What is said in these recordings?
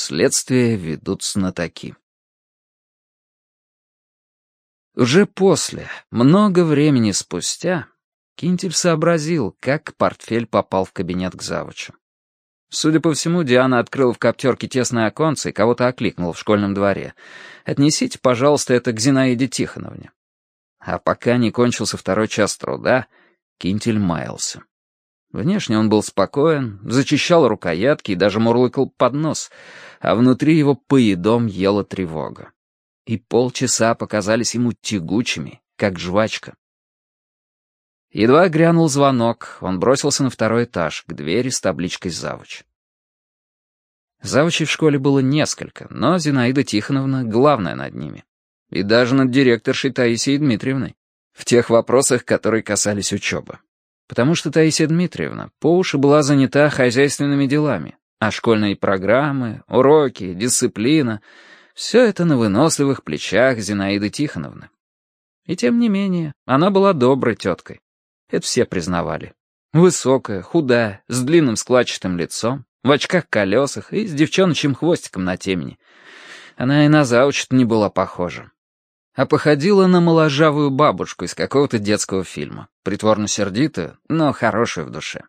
Следствие ведут знатоки. Уже после, много времени спустя, Кинтель сообразил, как портфель попал в кабинет к завучу. Судя по всему, Диана открыла в коптерке тесное оконце и кого-то окликнула в школьном дворе. «Отнесите, пожалуйста, это к Зинаиде Тихоновне». А пока не кончился второй час труда, Кинтель маялся. Внешне он был спокоен, зачищал рукоятки и даже мурлыкал под нос, а внутри его поедом ела тревога. И полчаса показались ему тягучими, как жвачка. Едва грянул звонок, он бросился на второй этаж, к двери с табличкой «Завуч». Завучей в школе было несколько, но Зинаида Тихоновна главная над ними. И даже над директоршей Таисией Дмитриевной, в тех вопросах, которые касались учебы. Потому что Таисия Дмитриевна по уши была занята хозяйственными делами, а школьные программы, уроки, дисциплина — все это на выносливых плечах Зинаиды Тихоновны. И тем не менее, она была доброй теткой. Это все признавали. Высокая, худая, с длинным складчатым лицом, в очках-колесах и с девчоночьим хвостиком на темени. Она и на заучит не была похожа. А походила на моложавую бабушку из какого-то детского фильма. Притворно сердитую, но хорошую в душе.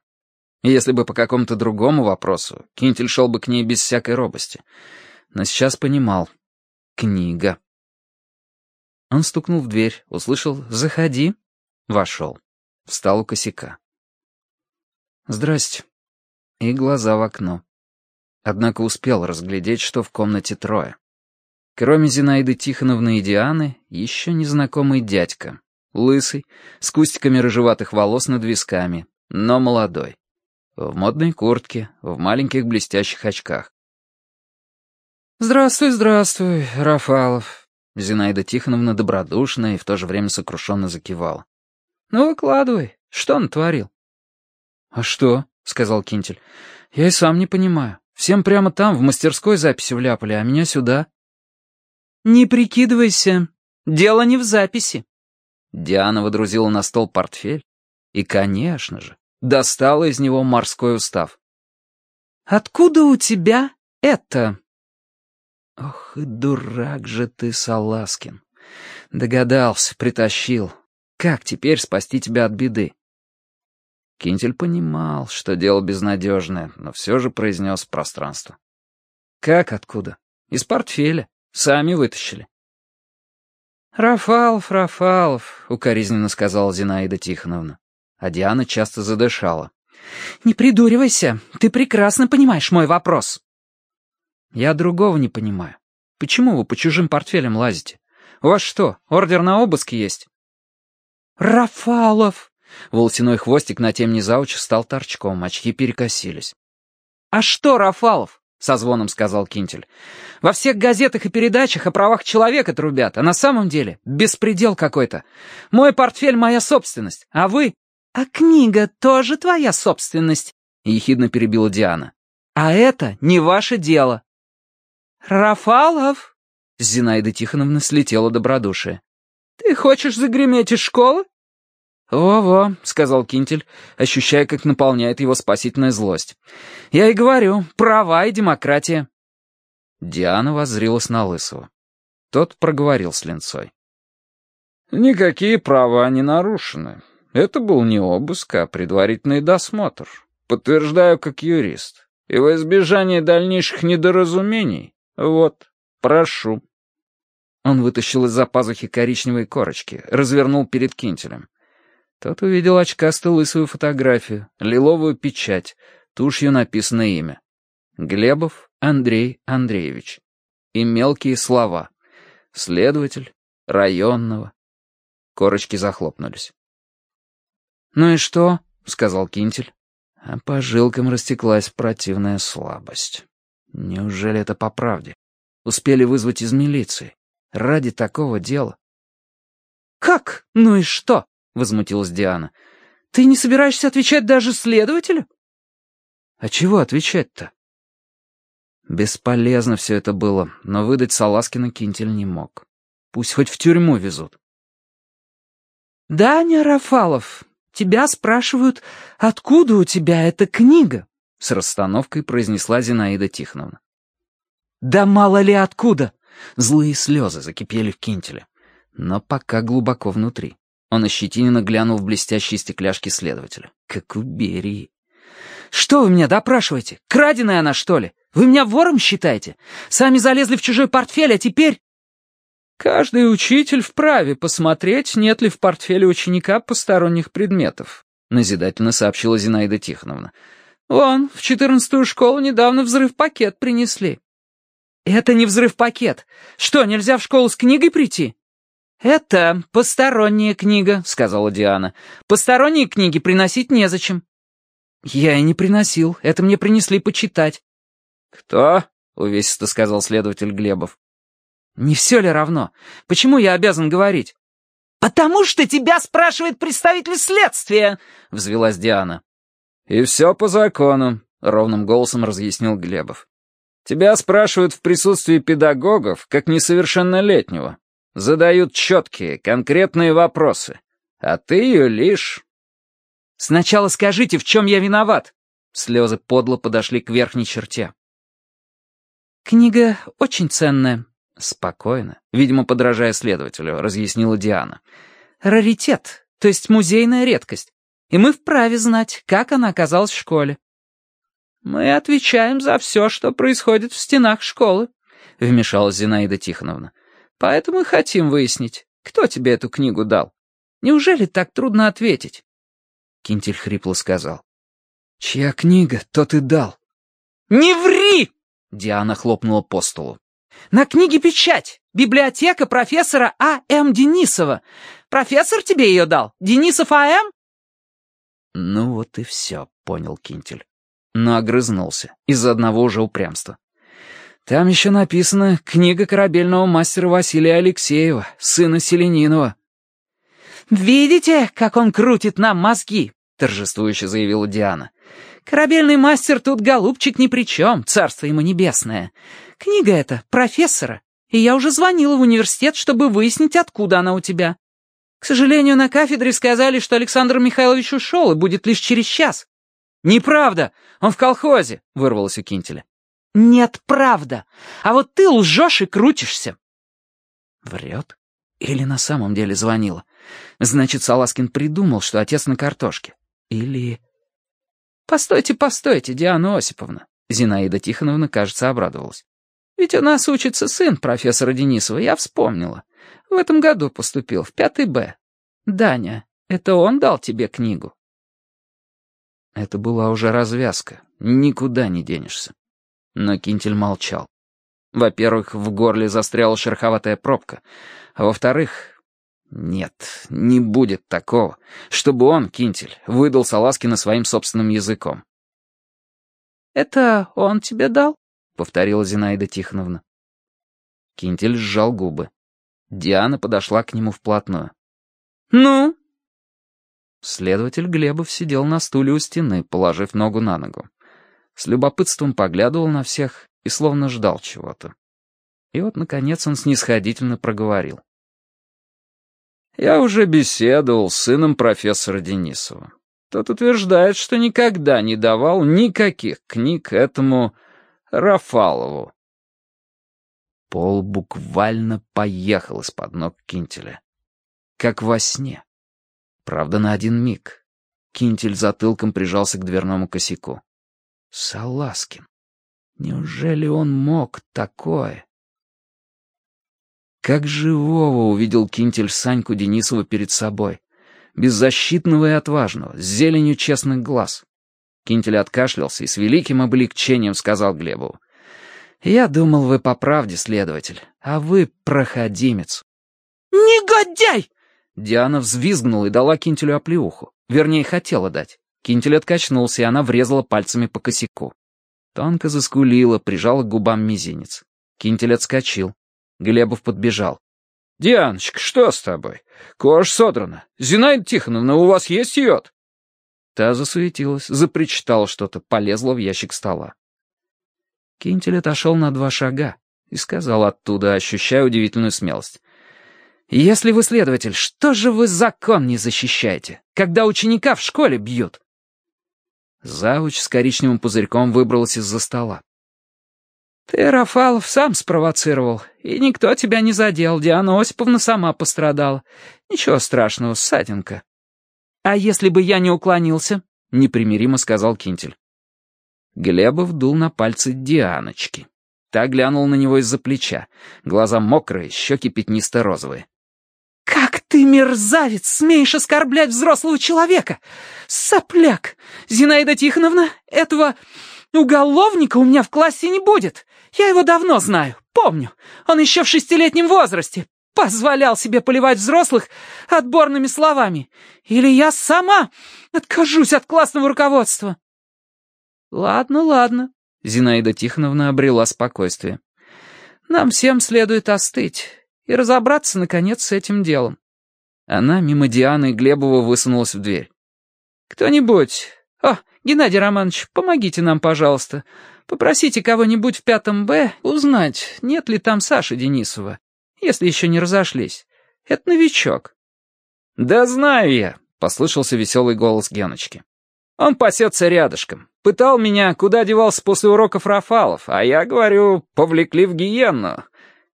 Если бы по какому-то другому вопросу, Кинтель шел бы к ней без всякой робости. Но сейчас понимал. Книга. Он стукнул в дверь, услышал «Заходи». Вошел. Встал у косяка. «Здрасте». И глаза в окно. Однако успел разглядеть, что в комнате трое. Кроме Зинаиды Тихоновны и Дианы, еще незнакомый дядька. Лысый, с кустиками рыжеватых волос над висками, но молодой. В модной куртке, в маленьких блестящих очках. «Здравствуй, здравствуй, Рафалов», Зинаида Тихоновна добродушно и в то же время сокрушенно закивала. «Ну, выкладывай. Что он творил?» «А что?» — сказал Кинтель. «Я и сам не понимаю. Всем прямо там, в мастерской записи вляпали, а меня сюда». «Не прикидывайся. Дело не в записи». Диана водрузила на стол портфель и, конечно же, достала из него морской устав. «Откуда у тебя это?» «Ох и дурак же ты, Саласкин. Догадался, притащил. Как теперь спасти тебя от беды?» Кинтель понимал, что дело безнадежное, но все же произнес пространство. «Как откуда? Из портфеля. Сами вытащили». «Рафалов, Рафалов», — укоризненно сказала Зинаида Тихоновна. А Диана часто задышала. «Не придуривайся, ты прекрасно понимаешь мой вопрос». «Я другого не понимаю. Почему вы по чужим портфелям лазите? У вас что, ордер на обыск есть?» «Рафалов!» Волосяной хвостик на темне зауча стал торчком, очки перекосились. «А что, Рафалов?» — со звоном сказал Кинтель. «Во всех газетах и передачах о правах человека трубят, а на самом деле беспредел какой-то. Мой портфель — моя собственность, а вы...» «А книга тоже твоя собственность?» — ехидно перебила Диана. «А это не ваше дело». «Рафалов!» — Зинаида Тихоновна слетела добродушие. «Ты хочешь загреметь из школы?» «Во-во», — сказал Кинтель, ощущая, как наполняет его спасительная злость. «Я и говорю, права и демократия». Диана воззрилась на Лысого. Тот проговорил с линцой. «Никакие права не нарушены. Это был не обыск, а предварительный досмотр. Подтверждаю как юрист. И во избежание дальнейших недоразумений, вот, прошу». Он вытащил из-за пазухи коричневые корочки, развернул перед Кинтелем. Тот увидел очкастую лысую фотографию, лиловую печать, тушью написано имя. Глебов Андрей Андреевич. И мелкие слова. Следователь, районного. Корочки захлопнулись. «Ну и что?» — сказал Кинтель. А по жилкам растеклась противная слабость. Неужели это по правде? Успели вызвать из милиции. Ради такого дела. «Как? Ну и что?» — возмутилась Диана. «Ты не собираешься отвечать даже следователю?» «А чего отвечать-то?» Бесполезно все это было, но выдать Саласкина Кинтель не мог. Пусть хоть в тюрьму везут. «Даня Рафалов, тебя спрашивают, откуда у тебя эта книга?» С расстановкой произнесла Зинаида Тихоновна. Да мало ли откуда!» Злые слезы закипели в кинтеле. Но пока глубоко внутри. Он ощетиненно глянул в блестящие стекляшки следователя. Как у Берии. «Что вы меня допрашиваете? Краденая она, что ли? Вы меня вором считаете? Сами залезли в чужой портфель, а теперь...» «Каждый учитель вправе посмотреть, нет ли в портфеле ученика посторонних предметов», назидательно сообщила Зинаида Тихоновна. «Вон, в четырнадцатую школу недавно взрыв-пакет принесли». «Это не взрыв-пакет. Что, нельзя в школу с книгой прийти?» «Это посторонняя книга», — сказала Диана. «Посторонние книги приносить незачем». «Я и не приносил. Это мне принесли почитать». «Кто?» — увесисто сказал следователь Глебов. «Не все ли равно? Почему я обязан говорить?» «Потому что тебя спрашивает представитель следствия!» — взвелась Диана. «И все по закону», — ровным голосом разъяснил Глебов. «Тебя спрашивают в присутствии педагогов, как несовершеннолетнего. Задают четкие, конкретные вопросы. А ты ее лишь...» «Сначала скажите, в чем я виноват?» Слезы подло подошли к верхней черте. «Книга очень ценная», — спокойно, видимо, подражая следователю, разъяснила Диана. «Раритет, то есть музейная редкость. И мы вправе знать, как она оказалась в школе». «Мы отвечаем за все, что происходит в стенах школы», — вмешалась Зинаида Тихоновна. Поэтому и хотим выяснить, кто тебе эту книгу дал. Неужели так трудно ответить?» Кинтель хрипло сказал. «Чья книга, тот и дал». «Не ври!» — Диана хлопнула по столу. «На книге печать. Библиотека профессора А.М. Денисова. Профессор тебе ее дал? Денисов А.М.?» «Ну вот и все», — понял Кинтель. Но огрызнулся из-за одного уже упрямства. Там еще написано «Книга корабельного мастера Василия Алексеева, сына Селенинова». «Видите, как он крутит нам мозги?» — торжествующе заявила Диана. «Корабельный мастер тут, голубчик, ни при чем, царство ему небесное. Книга эта профессора, и я уже звонила в университет, чтобы выяснить, откуда она у тебя. К сожалению, на кафедре сказали, что Александр Михайлович ушел и будет лишь через час». «Неправда! Он в колхозе!» — вырвалось у Кинтеля. «Нет, правда. А вот ты лжешь и крутишься». Врет? Или на самом деле звонила? Значит, Саласкин придумал, что отец на картошке. Или... «Постойте, постойте, Диана Осиповна». Зинаида Тихоновна, кажется, обрадовалась. «Ведь у нас учится сын профессора Денисова, я вспомнила. В этом году поступил, в пятый Б. Даня, это он дал тебе книгу?» Это была уже развязка. Никуда не денешься. Но Кинтель молчал. Во-первых, в горле застряла шероховатая пробка. А во-вторых, нет, не будет такого, чтобы он, Кинтель, выдал Саласкина своим собственным языком. «Это он тебе дал?» — повторила Зинаида Тихоновна. Кинтель сжал губы. Диана подошла к нему вплотную. «Ну?» Следователь Глебов сидел на стуле у стены, положив ногу на ногу с любопытством поглядывал на всех и словно ждал чего-то. И вот, наконец, он снисходительно проговорил. «Я уже беседовал с сыном профессора Денисова. Тот утверждает, что никогда не давал никаких книг этому Рафалову». Пол буквально поехал из-под ног Кинтеля. Как во сне. Правда, на один миг. Кинтель затылком прижался к дверному косяку. Саласкин. Неужели он мог такое? Как живого увидел Кинтель Саньку Денисова перед собой. Беззащитного и отважного, с зеленью честных глаз. Кинтель откашлялся и с великим облегчением сказал Глебову. «Я думал, вы по правде следователь, а вы проходимец». «Негодяй!» Диана взвизгнула и дала Кинтелю оплеуху. Вернее, хотела дать. Кинтель откачнулся, и она врезала пальцами по косяку. Тонко заскулила, прижала к губам мизинец. Кинтель отскочил. Глебов подбежал. «Дианочка, что с тобой? Кожа содрана. Зинаида Тихоновна, у вас есть йод?» Та засуетилась, запричитала что-то, полезла в ящик стола. Кинтель отошел на два шага и сказал оттуда, ощущая удивительную смелость. «Если вы следователь, что же вы закон не защищаете, когда ученика в школе бьют?» Завуч с коричневым пузырьком выбралась из-за стола. «Ты, Рафалов, сам спровоцировал, и никто тебя не задел, Диана Осиповна сама пострадала. Ничего страшного, ссадинка». «А если бы я не уклонился?» — непримиримо сказал Кинтель. Глебов дул на пальцы Дианочки. Та глянула на него из-за плеча. Глаза мокрые, щеки пятнисто-розовые. «Как ты, мерзавец, смеешь оскорблять взрослого человека? Сопляк! Зинаида Тихоновна, этого уголовника у меня в классе не будет. Я его давно знаю, помню. Он еще в шестилетнем возрасте позволял себе поливать взрослых отборными словами. Или я сама откажусь от классного руководства. Ладно, ладно. Зинаида Тихоновна обрела спокойствие. Нам всем следует остыть и разобраться, наконец, с этим делом. Она мимо Дианы и Глебова высунулась в дверь. «Кто-нибудь... О, Геннадий Романович, помогите нам, пожалуйста. Попросите кого-нибудь в пятом «Б» узнать, нет ли там Саши Денисова, если еще не разошлись. Это новичок». «Да знаю я», — послышался веселый голос Геночки. «Он пасется рядышком. Пытал меня, куда девался после уроков Рафалов, а я говорю, повлекли в гиенну.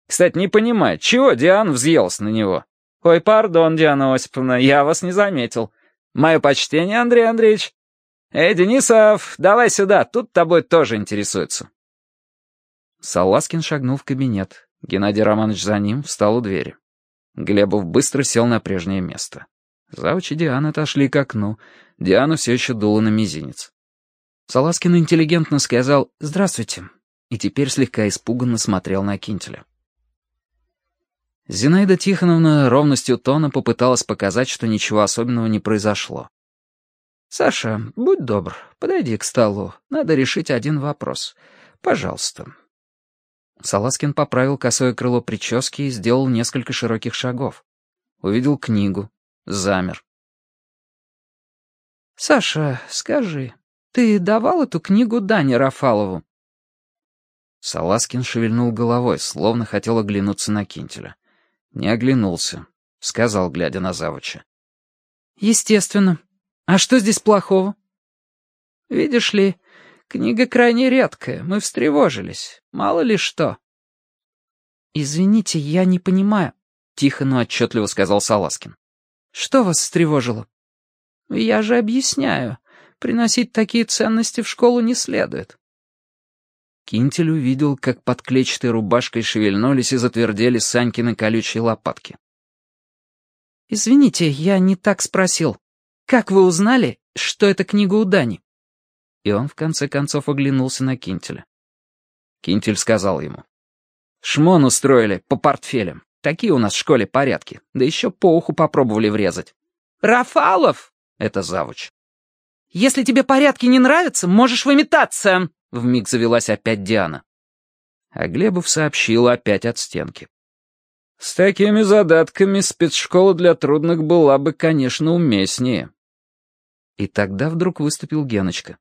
Кстати, не понимаю, чего Диан взъелся на него? Ой, пардон, Диана Осиповна, я вас не заметил. Мое почтение, Андрей Андреевич. «Эй, Денисов, давай сюда, тут тобой тоже интересуются». Саласкин шагнул в кабинет. Геннадий Романович за ним встал у двери. Глебов быстро сел на прежнее место. Завуч и Диана отошли к окну. Диана все еще дула на мизинец. Саласкин интеллигентно сказал «Здравствуйте» и теперь слегка испуганно смотрел на Кинтеля. Зинаида Тихоновна ровностью тона попыталась показать, что ничего особенного не произошло. «Саша, будь добр, подойди к столу. Надо решить один вопрос. Пожалуйста». Саласкин поправил косое крыло прически и сделал несколько широких шагов. Увидел книгу. Замер. «Саша, скажи, ты давал эту книгу Дане Рафалову?» Саласкин шевельнул головой, словно хотел оглянуться на Кинтеля. Не оглянулся. Сказал, глядя на завуча. «Естественно. А что здесь плохого? Видишь ли, книга крайне редкая, мы встревожились. Мало ли что. Извините, я не понимаю, тихо, но отчетливо сказал Саласкин. Что вас встревожило? Я же объясняю. Приносить такие ценности в школу не следует. Кинтель увидел, как под клетчатой рубашкой шевельнулись и затвердели Санькины колючие лопатки. «Извините, я не так спросил. Как вы узнали, что это книга у Дани?» И он в конце концов оглянулся на Кинтеля. Кинтель сказал ему. «Шмон устроили по портфелям. Такие у нас в школе порядки. Да еще по уху попробовали врезать». «Рафалов!» — это завуч. «Если тебе порядки не нравятся, можешь выметаться!» — вмиг завелась опять Диана. А Глебов сообщил опять от стенки. «С такими задатками спецшкола для трудных была бы, конечно, уместнее». И тогда вдруг выступил Геночка.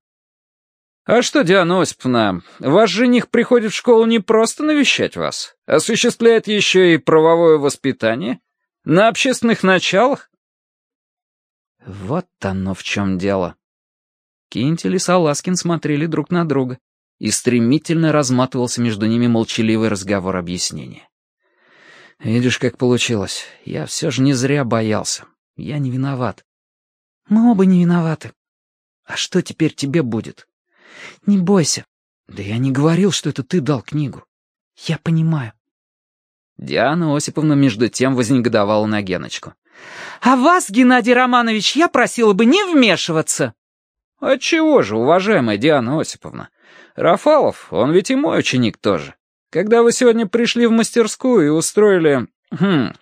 «А что, Диана Осиповна, ваш жених приходит в школу не просто навещать вас, осуществляет еще и правовое воспитание? На общественных началах?» Вот оно в чем дело. Кинтель и Саласкин смотрели друг на друга, и стремительно разматывался между ними молчаливый разговор объяснения. «Видишь, как получилось. Я все же не зря боялся. Я не виноват. Мы оба не виноваты. А что теперь тебе будет? Не бойся. Да я не говорил, что это ты дал книгу. Я понимаю. Диана Осиповна между тем вознегодовала на Геночку. «А вас, Геннадий Романович, я просила бы не вмешиваться!» «Отчего же, уважаемая Диана Осиповна? Рафалов, он ведь и мой ученик тоже. Когда вы сегодня пришли в мастерскую и устроили... Хм,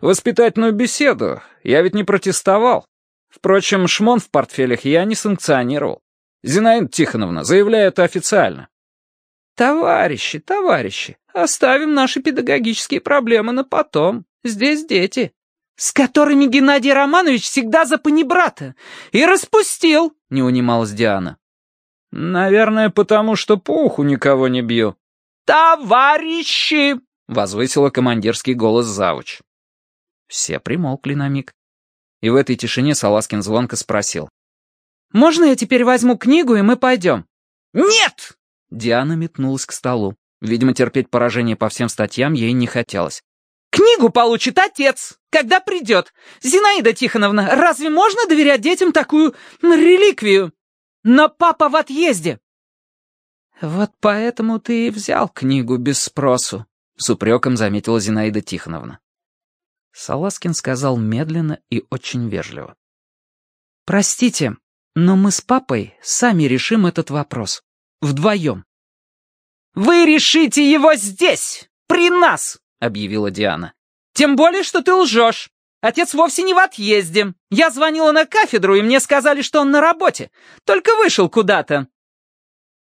воспитательную беседу, я ведь не протестовал. Впрочем, шмон в портфелях я не санкционировал. Зинаида Тихоновна, заявляю это официально. Товарищи, товарищи, оставим наши педагогические проблемы на потом. Здесь дети. С которыми Геннадий Романович всегда за панибрата. И распустил, не унималась Диана. Наверное, потому что по уху никого не бью. «Товарищи!» — возвысила командирский голос завуч. Все примолкли на миг. И в этой тишине Саласкин звонко спросил. «Можно я теперь возьму книгу, и мы пойдем?» «Нет!» Диана метнулась к столу. Видимо, терпеть поражение по всем статьям ей не хотелось. «Книгу получит отец, когда придет. Зинаида Тихоновна, разве можно доверять детям такую реликвию? Но папа в отъезде!» «Вот поэтому ты и взял книгу без спросу», — с упреком заметила Зинаида Тихоновна. Саласкин сказал медленно и очень вежливо. «Простите, но мы с папой сами решим этот вопрос. Вдвоем». «Вы решите его здесь, при нас!» — объявила Диана. «Тем более, что ты лжешь. Отец вовсе не в отъезде. Я звонила на кафедру, и мне сказали, что он на работе. Только вышел куда-то».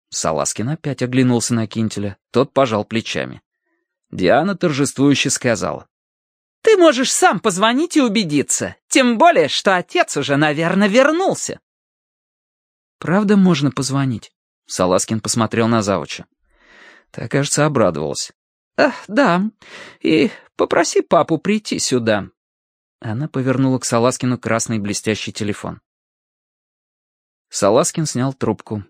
Саласкин опять оглянулся на Кинтеля. Тот пожал плечами. Диана торжествующе сказала. «Ты можешь сам позвонить и убедиться. Тем более, что отец уже, наверное, вернулся». «Правда можно позвонить?» Саласкин посмотрел на завуча. Та, кажется, обрадовалась. «Ах, да. И попроси папу прийти сюда». Она повернула к Саласкину красный блестящий телефон. Саласкин снял трубку.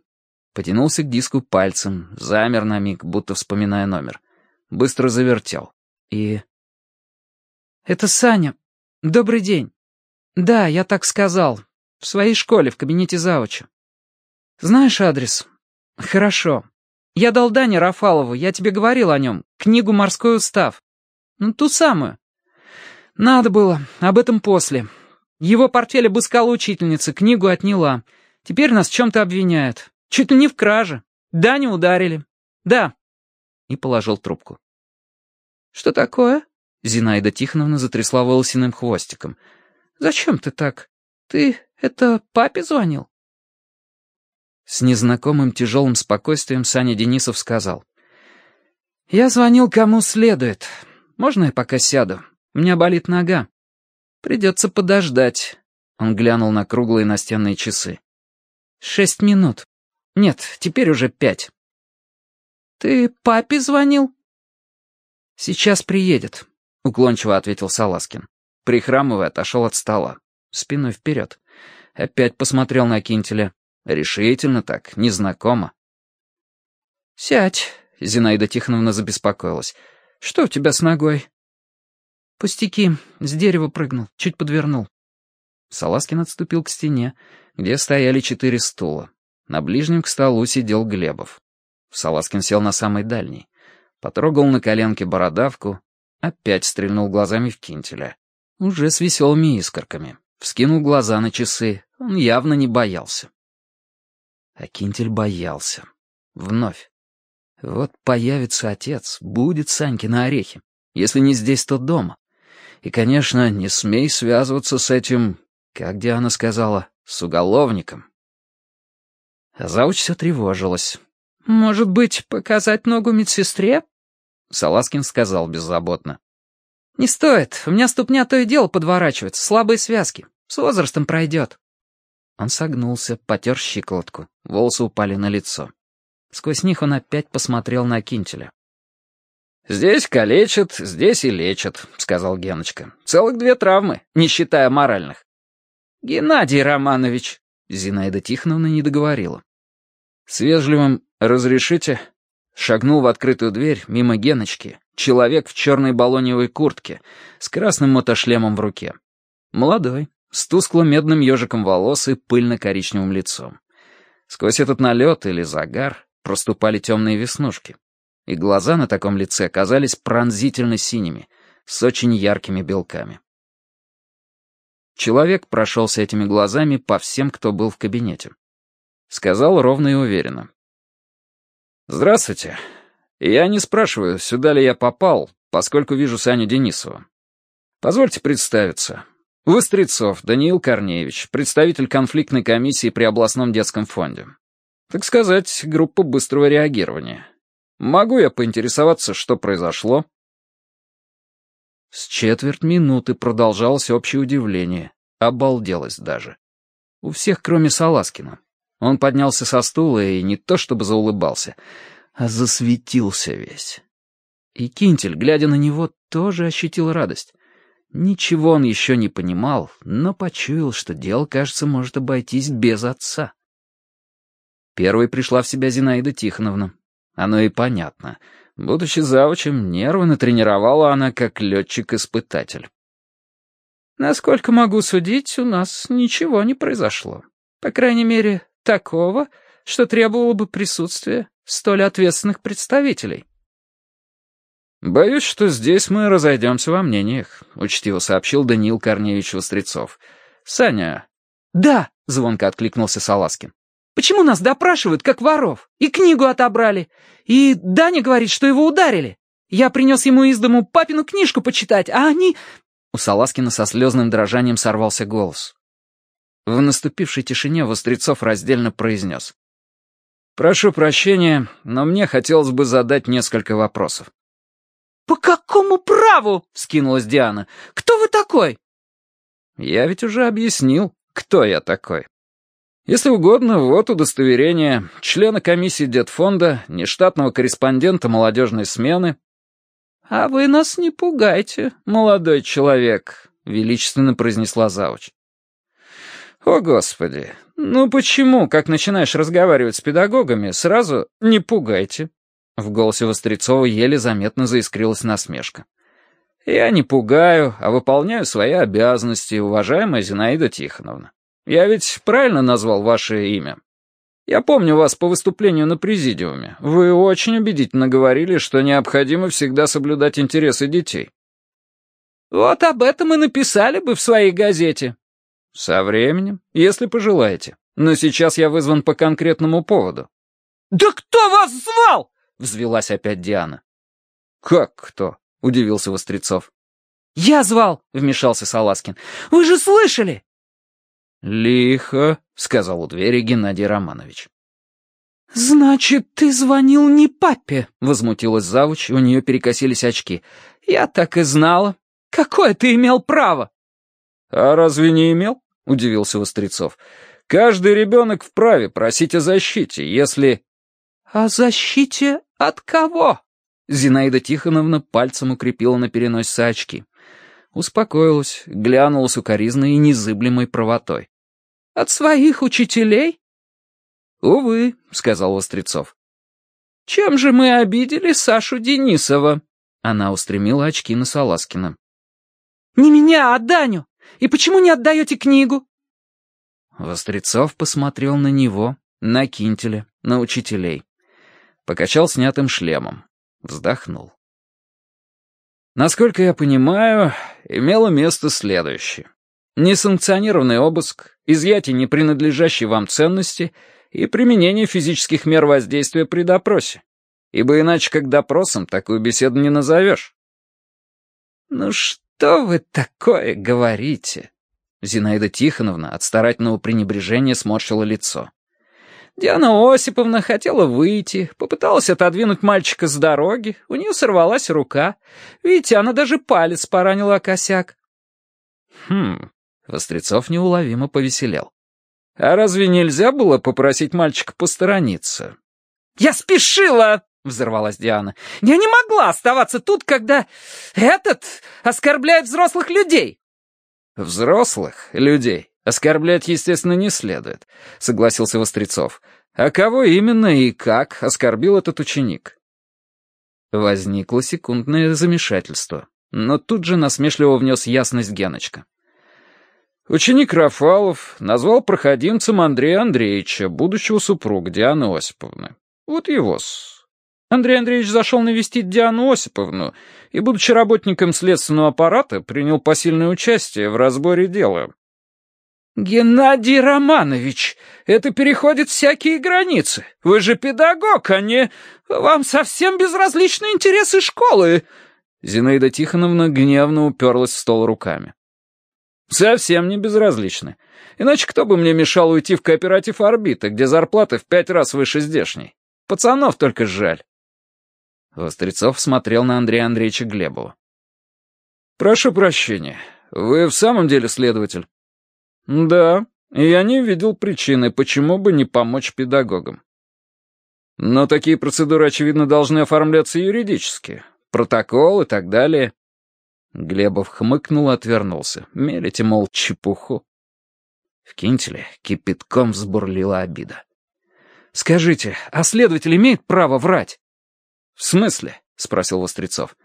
Потянулся к диску пальцем, замер на миг, будто вспоминая номер. Быстро завертел. И «Это Саня. Добрый день. Да, я так сказал. В своей школе, в кабинете завуча. Знаешь адрес? Хорошо. Я дал Дане Рафалову, я тебе говорил о нем, книгу «Морской устав». Ну, ту самую. Надо было, об этом после. Его портфель обыскала учительница, книгу отняла. Теперь нас в чем-то обвиняют. Чуть ли не в краже. Даню ударили. Да. И положил трубку. Что такое? Зинаида Тихоновна затрясла волосяным хвостиком. «Зачем ты так? Ты это папе звонил?» С незнакомым тяжелым спокойствием Саня Денисов сказал. «Я звонил кому следует. Можно я пока сяду? У меня болит нога. Придется подождать». Он глянул на круглые настенные часы. «Шесть минут. Нет, теперь уже пять». «Ты папе звонил?» «Сейчас приедет. — уклончиво ответил Саласкин. Прихрамывая, отошел от стола. Спиной вперед. Опять посмотрел на Кинтеля. Решительно так, незнакомо. «Сядь», — Зинаида Тихоновна забеспокоилась. «Что у тебя с ногой?» «Пустяки. С дерева прыгнул. Чуть подвернул». Саласкин отступил к стене, где стояли четыре стула. На ближнем к столу сидел Глебов. Саласкин сел на самый дальний. Потрогал на коленке бородавку, Опять стрельнул глазами в Кинтеля. Уже с веселыми искорками. Вскинул глаза на часы. Он явно не боялся. А Кинтель боялся. Вновь. Вот появится отец, будет Саньки на орехи. Если не здесь, то дома. И, конечно, не смей связываться с этим, как Диана сказала, с уголовником. А зауч все тревожилась. «Может быть, показать ногу медсестре?» Саласкин сказал беззаботно. «Не стоит. У меня ступня то и дело подворачивается, слабые связки. С возрастом пройдет». Он согнулся, потер щиколотку. Волосы упали на лицо. Сквозь них он опять посмотрел на Кинтеля. «Здесь калечат, здесь и лечат», — сказал Геночка. «Целых две травмы, не считая моральных». «Геннадий Романович», — Зинаида Тихоновна не договорила. «С вежливым «разрешите» Шагнул в открытую дверь мимо Геночки, человек в черной балоневой куртке, с красным мотошлемом в руке. Молодой, с тускло-медным ежиком волос и пыльно-коричневым лицом. Сквозь этот налет или загар проступали темные веснушки. И глаза на таком лице оказались пронзительно синими, с очень яркими белками. Человек прошелся этими глазами по всем, кто был в кабинете. Сказал ровно и уверенно. «Здравствуйте. Я не спрашиваю, сюда ли я попал, поскольку вижу Саню Денисова. Позвольте представиться. Вострецов Даниил Корнеевич, представитель конфликтной комиссии при областном детском фонде. Так сказать, группа быстрого реагирования. Могу я поинтересоваться, что произошло?» С четверть минуты продолжалось общее удивление. Обалделось даже. У всех, кроме Саласкина. Он поднялся со стула и не то чтобы заулыбался, а засветился весь. И Кинтель, глядя на него, тоже ощутил радость. Ничего он еще не понимал, но почуял, что дело, кажется, может обойтись без отца. Первой пришла в себя Зинаида Тихоновна. Оно и понятно. Будучи завучем, нервы натренировала она как летчик-испытатель. Насколько могу судить, у нас ничего не произошло. По крайней мере, такого, что требовало бы присутствия столь ответственных представителей. «Боюсь, что здесь мы разойдемся во мнениях», — учтиво сообщил Даниил Корнеевич Вострецов. «Саня...» «Да», — звонко откликнулся Саласкин. «Почему нас допрашивают, как воров? И книгу отобрали. И Даня говорит, что его ударили. Я принес ему из дому папину книжку почитать, а они...» У Саласкина со слезным дрожанием сорвался голос. В наступившей тишине Вострецов раздельно произнес. «Прошу прощения, но мне хотелось бы задать несколько вопросов». «По какому праву?» — скинулась Диана. «Кто вы такой?» «Я ведь уже объяснил, кто я такой. Если угодно, вот удостоверение члена комиссии Детфонда, нештатного корреспондента молодежной смены, «А вы нас не пугайте, молодой человек», — величественно произнесла завуч. «О, Господи! Ну почему, как начинаешь разговаривать с педагогами, сразу не пугайте?» В голосе Вострецова еле заметно заискрилась насмешка. «Я не пугаю, а выполняю свои обязанности, уважаемая Зинаида Тихоновна. Я ведь правильно назвал ваше имя?» Я помню вас по выступлению на президиуме. Вы очень убедительно говорили, что необходимо всегда соблюдать интересы детей. Вот об этом и написали бы в своей газете. Со временем, если пожелаете. Но сейчас я вызван по конкретному поводу. «Да кто вас звал?» — взвелась опять Диана. «Как кто?» — удивился Вострецов. «Я звал», — вмешался Саласкин. «Вы же слышали?» «Лихо», — сказал у двери Геннадий Романович. «Значит, ты звонил не папе?» — возмутилась завуч, у нее перекосились очки. «Я так и знала. Какое ты имел право?» «А разве не имел?» — удивился Вострецов. «Каждый ребенок вправе просить о защите, если...» «О защите от кого?» Зинаида Тихоновна пальцем укрепила на переносице очки. Успокоилась, глянула с укоризной и незыблемой правотой. «От своих учителей?» «Увы», — сказал Острецов. «Чем же мы обидели Сашу Денисова?» Она устремила очки на Саласкина. «Не меня, а Даню! И почему не отдаете книгу?» Вострецов посмотрел на него, на Кинтеля, на учителей. Покачал снятым шлемом. Вздохнул. Насколько я понимаю, имело место следующее. Несанкционированный обыск, изъятие не принадлежащей вам ценности и применение физических мер воздействия при допросе. Ибо иначе как допросом такую беседу не назовешь. «Ну что вы такое говорите?» Зинаида Тихоновна от старательного пренебрежения сморщила лицо. Диана Осиповна хотела выйти, попыталась отодвинуть мальчика с дороги, у нее сорвалась рука. Видите, она даже палец поранила о косяк. Хм, Вострецов неуловимо повеселел. А разве нельзя было попросить мальчика посторониться? «Я спешила!» — взорвалась Диана. «Я не могла оставаться тут, когда этот оскорбляет взрослых людей!» «Взрослых людей Оскорблять, естественно, не следует, согласился Вострецов. А кого именно и как оскорбил этот ученик? Возникло секундное замешательство, но тут же насмешливо внес ясность Геночка. Ученик Рафалов назвал проходимцем Андрея Андреевича, будущего супруга Дианы Осиповны. Вот его-с. Андрей Андреевич зашел навестить Диану Осиповну и, будучи работником следственного аппарата, принял посильное участие в разборе дела. «Геннадий Романович, это переходит всякие границы. Вы же педагог, а не... Вам совсем безразличны интересы школы!» Зинаида Тихоновна гневно уперлась в стол руками. «Совсем не безразличны. Иначе кто бы мне мешал уйти в кооператив «Орбита», где зарплаты в пять раз выше здешней? Пацанов только жаль». Вострецов смотрел на Андрея Андреевича Глебова. «Прошу прощения, вы в самом деле следователь?» «Да, и я не видел причины, почему бы не помочь педагогам. Но такие процедуры, очевидно, должны оформляться юридически. Протокол и так далее». Глебов хмыкнул и отвернулся. Мерите, мол, чепуху. В кинтеле кипятком взбурлила обида. «Скажите, а следователь имеет право врать?» «В смысле?» — спросил Вострецов.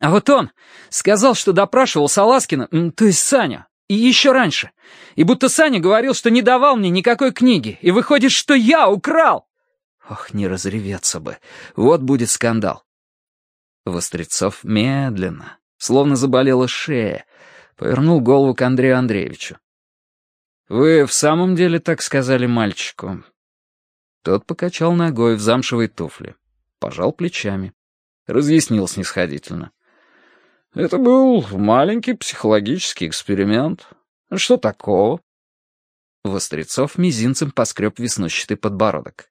«А вот он сказал, что допрашивал Саласкина, то есть Саня, и еще раньше. И будто Саня говорил, что не давал мне никакой книги, и выходит, что я украл!» Ох, не разреветься бы. Вот будет скандал. Вострецов медленно, словно заболела шея, повернул голову к Андрею Андреевичу. «Вы в самом деле так сказали мальчику?» Тот покачал ногой в замшевой туфле, пожал плечами, разъяснил снисходительно. «Это был маленький психологический эксперимент. Что такого?» Вострецов мизинцем поскреб веснущатый подбородок.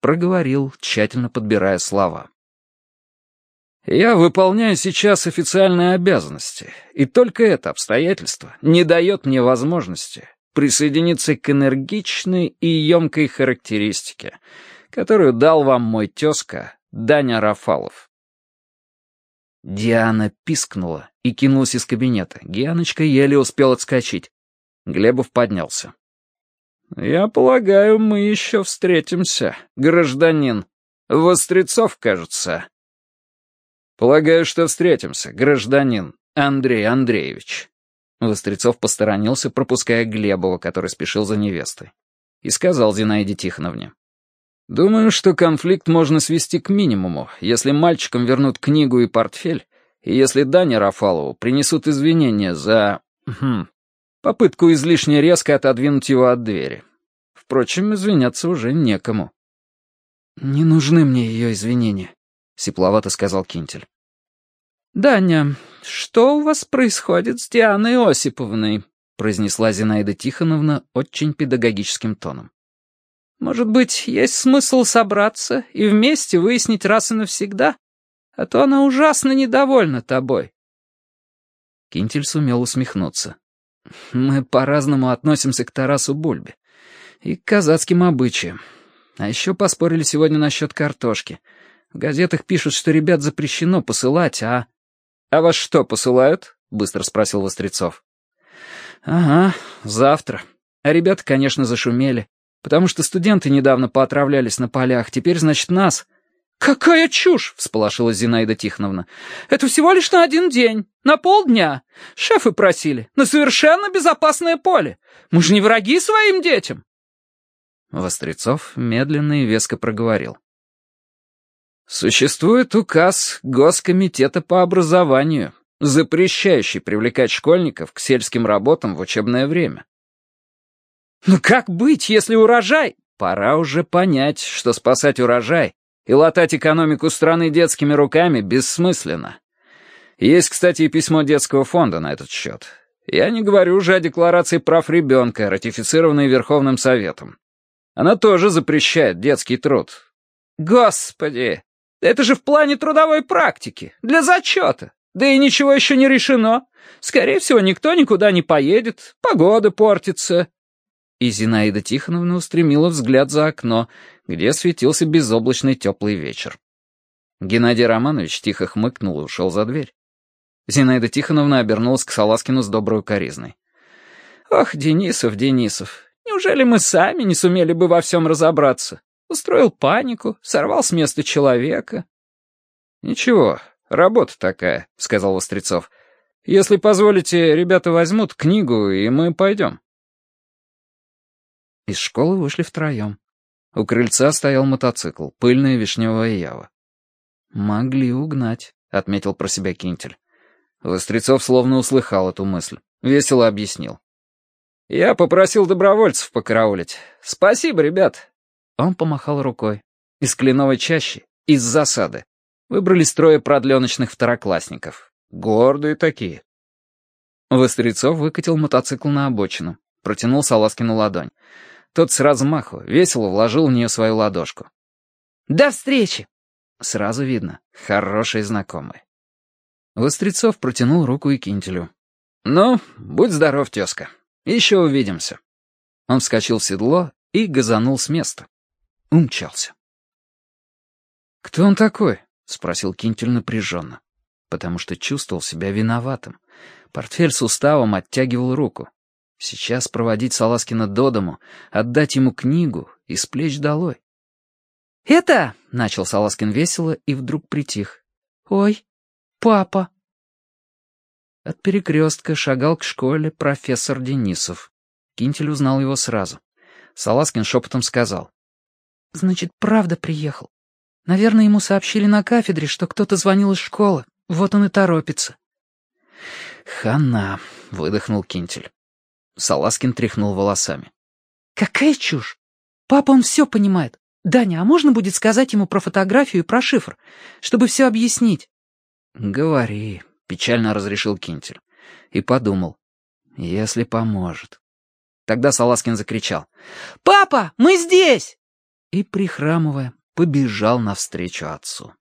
Проговорил, тщательно подбирая слова. «Я выполняю сейчас официальные обязанности, и только это обстоятельство не дает мне возможности присоединиться к энергичной и емкой характеристике, которую дал вам мой тезка Даня Рафалов. Диана пискнула и кинулась из кабинета. Гианочка еле успел отскочить. Глебов поднялся. «Я полагаю, мы еще встретимся, гражданин. Вострецов, кажется». «Полагаю, что встретимся, гражданин Андрей Андреевич». Вострецов посторонился, пропуская Глебова, который спешил за невестой. И сказал Зинаиде Тихоновне. «Думаю, что конфликт можно свести к минимуму, если мальчикам вернут книгу и портфель, и если Дане Рафалову принесут извинения за... Хм, попытку излишне резко отодвинуть его от двери. Впрочем, извиняться уже некому». «Не нужны мне ее извинения», — сипловато сказал Кинтель. «Даня, что у вас происходит с Дианой Осиповной?» произнесла Зинаида Тихоновна очень педагогическим тоном. «Может быть, есть смысл собраться и вместе выяснить раз и навсегда? А то она ужасно недовольна тобой». Кинтель сумел усмехнуться. «Мы по-разному относимся к Тарасу Бульбе и к казацким обычаям. А еще поспорили сегодня насчет картошки. В газетах пишут, что ребят запрещено посылать, а «А вас что, посылают?» — быстро спросил Вострецов. «Ага, завтра. А ребята, конечно, зашумели, потому что студенты недавно поотравлялись на полях, теперь, значит, нас...» «Какая чушь!» — всполошилась Зинаида Тихоновна. «Это всего лишь на один день, на полдня. Шефы просили, на совершенно безопасное поле. Мы же не враги своим детям!» Вострецов медленно и веско проговорил. Существует указ Госкомитета по образованию, запрещающий привлекать школьников к сельским работам в учебное время. «Ну как быть, если урожай?» Пора уже понять, что спасать урожай и латать экономику страны детскими руками бессмысленно. Есть, кстати, и письмо детского фонда на этот счет. Я не говорю уже о декларации прав ребенка, ратифицированной Верховным Советом. Она тоже запрещает детский труд. Господи! Это же в плане трудовой практики, для зачета. Да и ничего еще не решено. Скорее всего, никто никуда не поедет, погода портится». И Зинаида Тихоновна устремила взгляд за окно, где светился безоблачный теплый вечер. Геннадий Романович тихо хмыкнул и ушел за дверь. Зинаида Тихоновна обернулась к Саласкину с доброй укоризной. «Ох, Денисов, Денисов, неужели мы сами не сумели бы во всем разобраться? Устроил панику, сорвал с места человека. «Ничего, работа такая», — сказал Вострецов. «Если позволите, ребята возьмут книгу, и мы пойдем». Из школы вышли втроем. У крыльца стоял мотоцикл, пыльная вишневая ява. «Могли угнать», — отметил про себя Кинтель. Вострецов словно услыхал эту мысль. Весело объяснил. «Я попросил добровольцев покараулить. Спасибо, ребят. Он помахал рукой. Из кленовой чащи, из засады. Выбрались трое продленочных второклассников. Гордые такие. Вострецов выкатил мотоцикл на обочину. Протянул Саласкину ладонь. Тот с размаху весело вложил в нее свою ладошку. «До встречи!» Сразу видно, хороший знакомый. Вострецов протянул руку и кинтелю. «Ну, будь здоров, тезка. Еще увидимся». Он вскочил в седло и газанул с места умчался. «Кто он такой?» — спросил Кинтель напряженно, потому что чувствовал себя виноватым. Портфель с уставом оттягивал руку. Сейчас проводить Саласкина до дому, отдать ему книгу и с плеч долой. «Это...» — начал Саласкин весело и вдруг притих. «Ой, папа!» От перекрестка шагал к школе профессор Денисов. Кинтель узнал его сразу. Саласкин шепотом сказал. «Значит, правда приехал. Наверное, ему сообщили на кафедре, что кто-то звонил из школы. Вот он и торопится». «Хана!» — выдохнул Кинтель. Саласкин тряхнул волосами. «Какая чушь! Папа, он все понимает. Даня, а можно будет сказать ему про фотографию и про шифр, чтобы все объяснить?» «Говори», — печально разрешил Кинтель. И подумал, если поможет. Тогда Саласкин закричал. «Папа, мы здесь!» И, прихрамывая, побежал навстречу отцу.